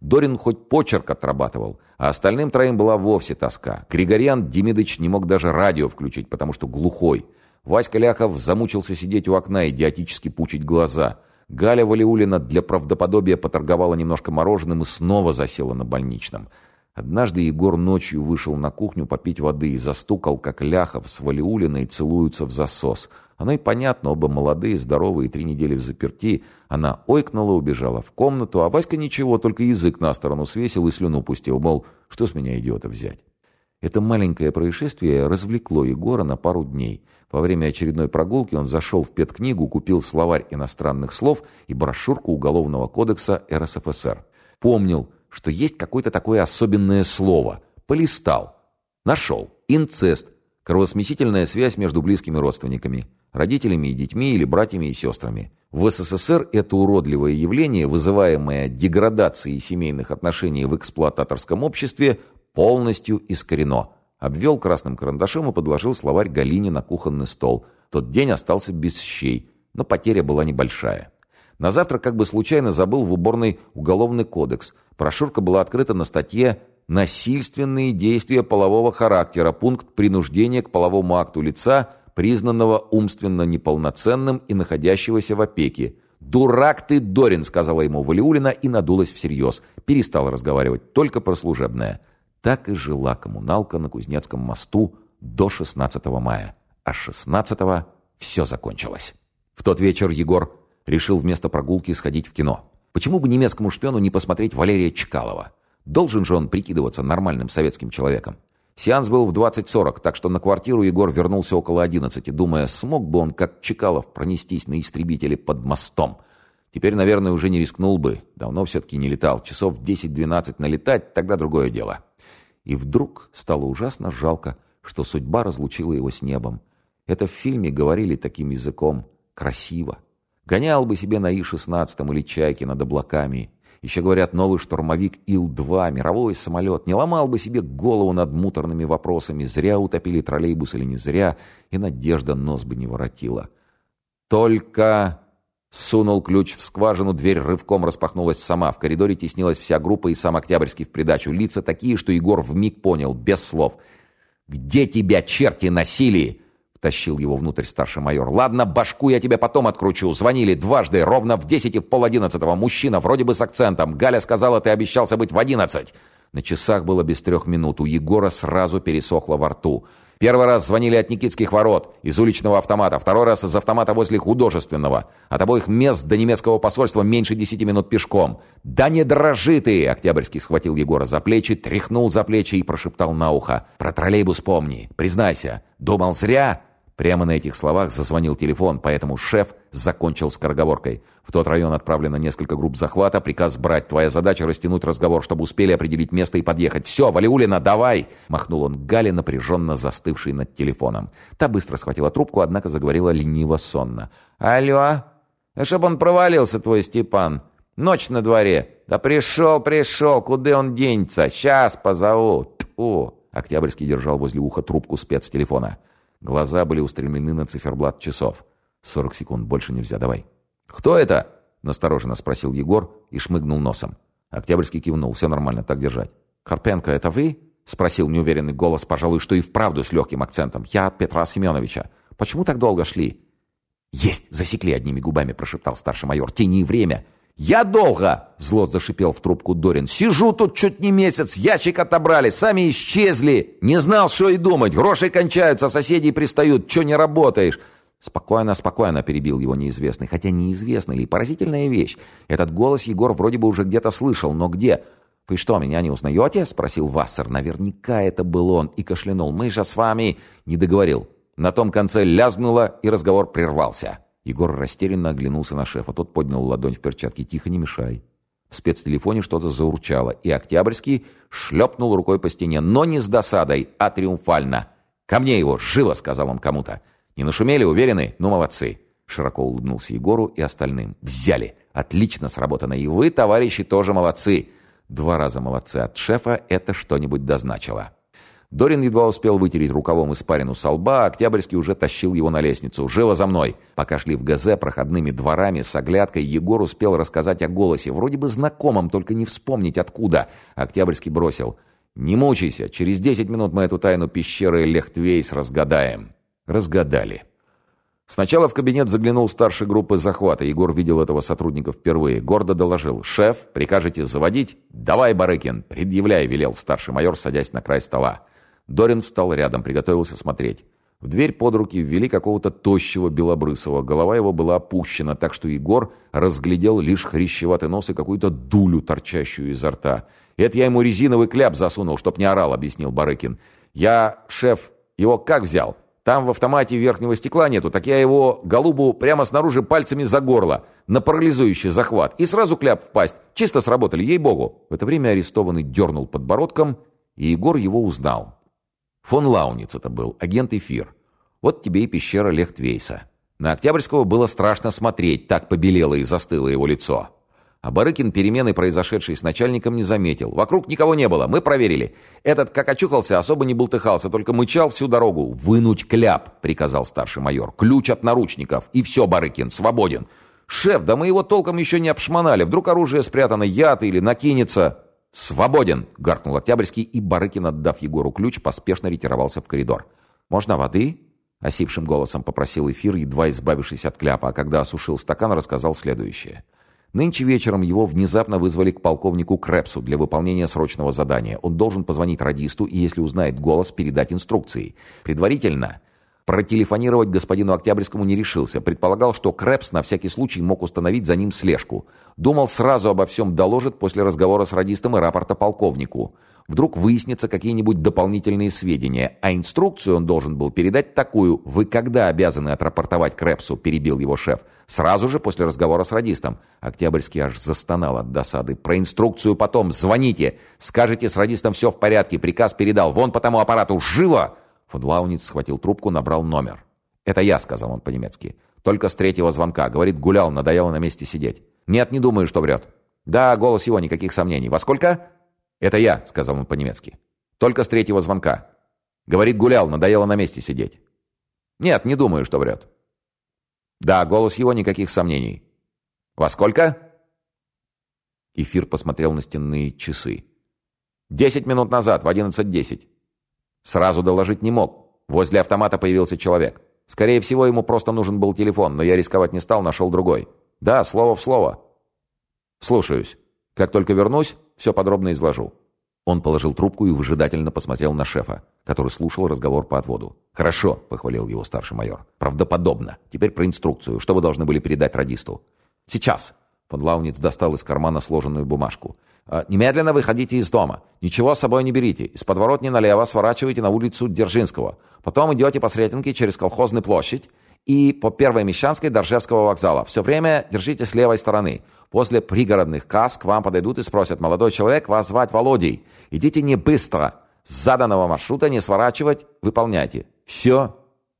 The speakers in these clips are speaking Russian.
Дорин хоть почерк отрабатывал, а остальным троим была вовсе тоска. Григорьян Демидыч не мог даже радио включить, потому что глухой. Васька Ляхов замучился сидеть у окна, идиотически пучить глаза. Галя Валиулина для правдоподобия поторговала немножко мороженым и снова засела на больничном. Однажды Егор ночью вышел на кухню попить воды и застукал, как Ляхов с Валиулиной целуются в засос. Оно и понятно, оба молодые, здоровые, три недели в заперти. Она ойкнула, убежала в комнату, а Васька ничего, только язык на сторону свесил и слюну пустил, мол, что с меня идиота взять. Это маленькое происшествие развлекло Егора на пару дней. Во время очередной прогулки он зашел в педкнигу, купил словарь иностранных слов и брошюрку Уголовного кодекса РСФСР. Помнил, что есть какое-то такое особенное слово. Полистал. Нашел. Инцест. Кровосмесительная связь между близкими родственниками родителями и детьми или братьями и сестрами. В СССР это уродливое явление, вызываемое деградацией семейных отношений в эксплуататорском обществе, полностью искорено. Обвел красным карандашом и подложил словарь Галине на кухонный стол. Тот день остался без щей, но потеря была небольшая. На завтра как бы случайно забыл в уборной уголовный кодекс. Прошурка была открыта на статье «Насильственные действия полового характера. Пункт принуждения к половому акту лица – признанного умственно неполноценным и находящегося в опеке. «Дурак ты, Дорин!» — сказала ему Валиулина и надулась всерьез. Перестала разговаривать только про служебное. Так и жила коммуналка на Кузнецком мосту до 16 мая. А 16 все закончилось. В тот вечер Егор решил вместо прогулки сходить в кино. Почему бы немецкому шпиону не посмотреть Валерия Чкалова? Должен же он прикидываться нормальным советским человеком. Сеанс был в 20.40, так что на квартиру Егор вернулся около 11, думая, смог бы он, как Чекалов, пронестись на истребителе под мостом. Теперь, наверное, уже не рискнул бы. Давно все-таки не летал. Часов 10-12 налетать, тогда другое дело. И вдруг стало ужасно жалко, что судьба разлучила его с небом. Это в фильме говорили таким языком. Красиво. Гонял бы себе на И-16 или Чайке над облаками. Еще, говорят, новый штурмовик Ил-2, мировой самолет, не ломал бы себе голову над муторными вопросами, зря утопили троллейбус или не зря, и надежда нос бы не воротила. Только... Сунул ключ в скважину, дверь рывком распахнулась сама. В коридоре теснилась вся группа и сам Октябрьский в придачу. Лица такие, что Егор вмиг понял, без слов. «Где тебя черти носили?» Тащил его внутрь старший майор. «Ладно, башку я тебе потом откручу. Звонили дважды, ровно в десять и в пол одиннадцатого. Мужчина, вроде бы с акцентом. Галя сказала, ты обещался быть в одиннадцать». На часах было без трех минут. У Егора сразу пересохло во рту. Первый раз звонили от Никитских ворот, из уличного автомата. Второй раз из автомата возле художественного. От обоих мест до немецкого посольства меньше десяти минут пешком. «Да не дрожи ты!» Октябрьский схватил Егора за плечи, тряхнул за плечи и прошептал на ухо. «Про троллейбус помни. Признайся. Думал зря?» Прямо на этих словах зазвонил телефон, поэтому шеф закончил скороговоркой. В тот район отправлено несколько групп захвата, приказ брать. Твоя задача растянуть разговор, чтобы успели определить место и подъехать. «Все, Валиулина, давай!» Махнул он Гале, напряженно застывшей над телефоном. Та быстро схватила трубку, однако заговорила лениво-сонно. «Алло? А чтоб он провалился, твой Степан. Ночь на дворе. Да пришел, пришел, куда он денется? Сейчас позову. Тьфу!» Октябрьский держал возле уха трубку спецтелефона. Глаза были устремлены на циферблат часов. «Сорок секунд, больше нельзя, давай». «Кто это?» — настороженно спросил Егор и шмыгнул носом. Октябрьский кивнул. «Все нормально, так держать». «Карпенко, это вы?» — спросил неуверенный голос, пожалуй, что и вправду с легким акцентом. «Я от Петра Семеновича. Почему так долго шли?» «Есть! Засекли одними губами!» — прошептал старший майор. «Тяни время!» «Я долго!» — зло зашипел в трубку Дорин. «Сижу тут чуть не месяц, ящик отобрали, сами исчезли. Не знал, что и думать. Гроши кончаются, соседи пристают. Че не работаешь?» «Спокойно, спокойно», — перебил его неизвестный. Хотя неизвестный ли, поразительная вещь. Этот голос Егор вроде бы уже где-то слышал, но где? «Вы что, меня не узнаете?» — спросил Вассер. Наверняка это был он и кашлянул. «Мы же с вами...» — не договорил. На том конце лязгнуло, и разговор прервался. Егор растерянно оглянулся на шефа. Тот поднял ладонь в перчатке. «Тихо, не мешай». В спецтелефоне что-то заурчало, и Октябрьский шлепнул рукой по стене, но не с досадой, а триумфально. «Ко мне его! Живо!» — сказал он кому-то. «Не нашумели? Уверены? Ну, молодцы!» Широко улыбнулся Егору и остальным. «Взяли! Отлично сработано! И вы, товарищи, тоже молодцы!» Два раза молодцы от шефа — это что-нибудь дозначило. Дорин едва успел вытереть рукавом испарину со лба, а Октябрьский уже тащил его на лестницу. «Живо за мной!» Пока шли в ГЗ проходными дворами с оглядкой, Егор успел рассказать о голосе. Вроде бы знакомом, только не вспомнить откуда. Октябрьский бросил. «Не мучайся, через десять минут мы эту тайну пещеры Лехтвейс разгадаем». Разгадали. Сначала в кабинет заглянул старший группы захвата. Егор видел этого сотрудника впервые. Гордо доложил. «Шеф, прикажете заводить?» «Давай, Барыкин, предъявляй», — велел старший майор, садясь на край стола. Дорин встал рядом, приготовился смотреть. В дверь под руки ввели какого-то тощего белобрысого. Голова его была опущена, так что Егор разглядел лишь хрящеватый нос и какую-то дулю, торчащую изо рта. «Это я ему резиновый кляп засунул, чтоб не орал», — объяснил Барыкин. «Я, шеф, его как взял? Там в автомате верхнего стекла нету, так я его, голубу, прямо снаружи пальцами за горло, на парализующий захват, и сразу кляп в пасть. Чисто сработали, ей-богу». В это время арестованный дернул подбородком, и Егор его узнал. Фон Лауниц это был, агент Эфир. Вот тебе и пещера Лехтвейса. На Октябрьского было страшно смотреть, так побелело и застыло его лицо. А Барыкин перемены, произошедшие с начальником, не заметил. Вокруг никого не было, мы проверили. Этот, как очухался, особо не болтыхался, только мычал всю дорогу. «Вынуть кляп!» — приказал старший майор. «Ключ от наручников. И все, Барыкин, свободен!» «Шеф, да мы его толком еще не обшмонали. Вдруг оружие спрятано, яд или накинется...» «Свободен!» — гаркнул Октябрьский, и Барыкин, отдав Егору ключ, поспешно ретировался в коридор. «Можно воды?» — осипшим голосом попросил эфир, едва избавившись от кляпа, а когда осушил стакан, рассказал следующее. Нынче вечером его внезапно вызвали к полковнику Крепсу для выполнения срочного задания. Он должен позвонить радисту и, если узнает голос, передать инструкции. Предварительно Протелефонировать господину Октябрьскому не решился. Предполагал, что Крэпс на всякий случай мог установить за ним слежку. Думал, сразу обо всем доложит после разговора с радистом и рапорта полковнику. Вдруг выяснятся какие-нибудь дополнительные сведения, а инструкцию он должен был передать такую. «Вы когда обязаны отрапортовать Крэпсу?» – перебил его шеф. «Сразу же после разговора с радистом». Октябрьский аж застонал от досады. «Про инструкцию потом. Звоните. Скажите, с радистом все в порядке. Приказ передал. Вон по тому аппарату. Живо!» Фон схватил трубку, набрал номер. «Это я», — сказал он по-немецки. «Только с третьего звонка. Говорит, гулял, надоело на месте сидеть». «Нет, не думаю, что врет». «Да, голос его, никаких сомнений. Во сколько?» «Это я», — сказал он по-немецки. «Только с третьего звонка». «Говорит, гулял, надоело на месте сидеть». «Нет, не думаю, что врет». «Да, голос его, никаких сомнений». «Во сколько?» Эфир посмотрел на стенные часы. «Десять минут назад, в одиннадцать десять». Сразу доложить не мог. Возле автомата появился человек. Скорее всего, ему просто нужен был телефон, но я рисковать не стал, нашел другой. Да, слово в слово. Слушаюсь. Как только вернусь, все подробно изложу. Он положил трубку и выжидательно посмотрел на шефа, который слушал разговор по отводу. «Хорошо», — похвалил его старший майор. «Правдоподобно. Теперь про инструкцию. Что вы должны были передать радисту?» «Сейчас». Фон Лауниц достал из кармана сложенную бумажку. А, «Немедленно выходите из дома. Ничего с собой не берите. Из подворотни налево сворачивайте на улицу Дзержинского. Потом идете по Сретенке через Колхозную площадь и по Первой Мещанской до Ржевского вокзала. Все время держите с левой стороны. После пригородных касс к вам подойдут и спросят, молодой человек, вас звать Володей. Идите не быстро. С заданного маршрута не сворачивать, выполняйте. Все,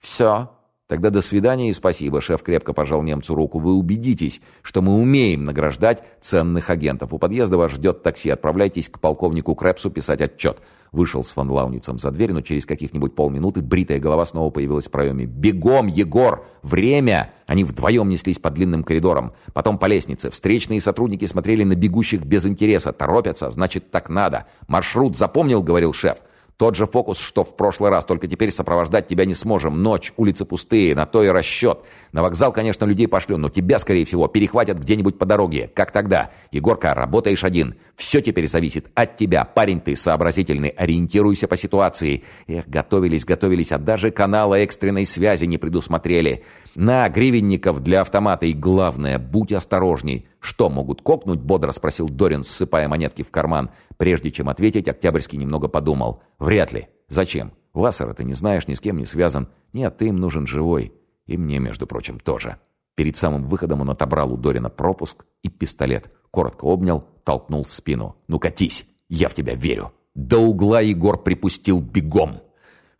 все. Тогда до свидания и спасибо. Шеф крепко пожал немцу руку. Вы убедитесь, что мы умеем награждать ценных агентов. У подъезда вас ждет такси. Отправляйтесь к полковнику Крепсу писать отчет. Вышел с фон Лауницем за дверь, но через каких-нибудь полминуты бритая голова снова появилась в проеме. «Бегом, Егор! Время!» Они вдвоем неслись по длинным коридорам. Потом по лестнице. Встречные сотрудники смотрели на бегущих без интереса. Торопятся, значит, так надо. «Маршрут запомнил?» — говорил шеф. Тот же фокус, что в прошлый раз, только теперь сопровождать тебя не сможем. Ночь, улицы пустые, на то и расчет. На вокзал, конечно, людей пошлю, но тебя, скорее всего, перехватят где-нибудь по дороге. Как тогда? Егорка, работаешь один. Все теперь зависит от тебя. Парень ты сообразительный, ориентируйся по ситуации. Эх, готовились, готовились, а даже канала экстренной связи не предусмотрели. На, гривенников для автомата и главное, будь осторожней. Что, могут кокнуть? Бодро спросил Дорин, ссыпая монетки в карман. Прежде чем ответить, Октябрьский немного подумал. Вряд ли. Зачем? Вассера ты не знаешь, ни с кем не связан. Нет, ты им нужен живой. И мне, между прочим, тоже. Перед самым выходом он отобрал у Дорина пропуск и пистолет. Коротко обнял, толкнул в спину. «Ну катись, я в тебя верю». До угла Егор припустил бегом.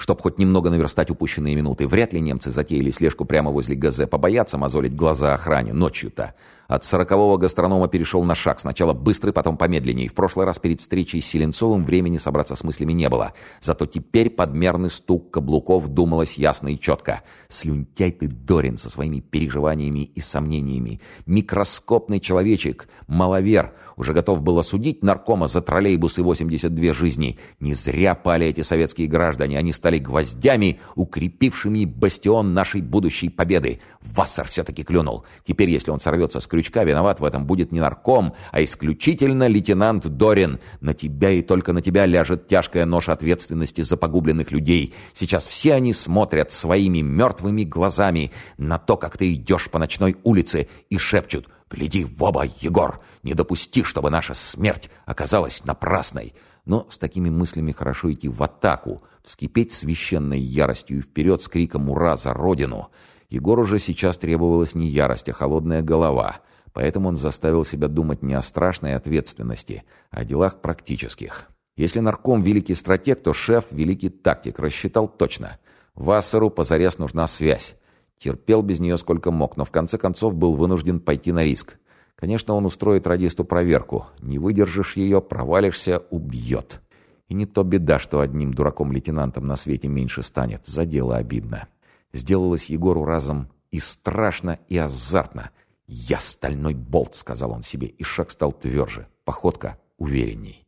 Чтоб хоть немного наверстать упущенные минуты, вряд ли немцы затеяли слежку прямо возле ГЗ, побоятся мозолить глаза охране ночью-то. От сорокового гастронома перешел на шаг. Сначала быстрый, потом помедленнее. В прошлый раз перед встречей с Селенцовым времени собраться с мыслями не было. Зато теперь подмерный стук каблуков думалось ясно и четко. Слюнтяй ты, Дорин, со своими переживаниями и сомнениями. Микроскопный человечек, маловер, уже готов был осудить наркома за троллейбус и 82 жизни. Не зря пали эти советские граждане. Они стали гвоздями, укрепившими бастион нашей будущей победы. Вассер все-таки клюнул. Теперь, если он сорвется с крючка, виноват в этом будет не нарком, а исключительно лейтенант Дорин. На тебя и только на тебя ляжет тяжкая ноша ответственности за погубленных людей. Сейчас все они смотрят своими мертвыми глазами на то, как ты идешь по ночной улице, и шепчут «Гляди в оба, Егор! Не допусти, чтобы наша смерть оказалась напрасной!» Но с такими мыслями хорошо идти в атаку, вскипеть священной яростью и вперед с криком «Ура за Родину!» Егору же сейчас требовалась не ярость, а холодная голова, поэтому он заставил себя думать не о страшной ответственности, а о делах практических. Если нарком великий стратег, то шеф великий тактик, рассчитал точно. Вассеру позарез нужна связь. Терпел без нее сколько мог, но в конце концов был вынужден пойти на риск. Конечно, он устроит радисту проверку. Не выдержишь ее, провалишься, убьет. И не то беда, что одним дураком-лейтенантом на свете меньше станет. За дело обидно. Сделалось Егору разом и страшно, и азартно. «Я стальной болт», — сказал он себе, и шаг стал тверже, походка уверенней.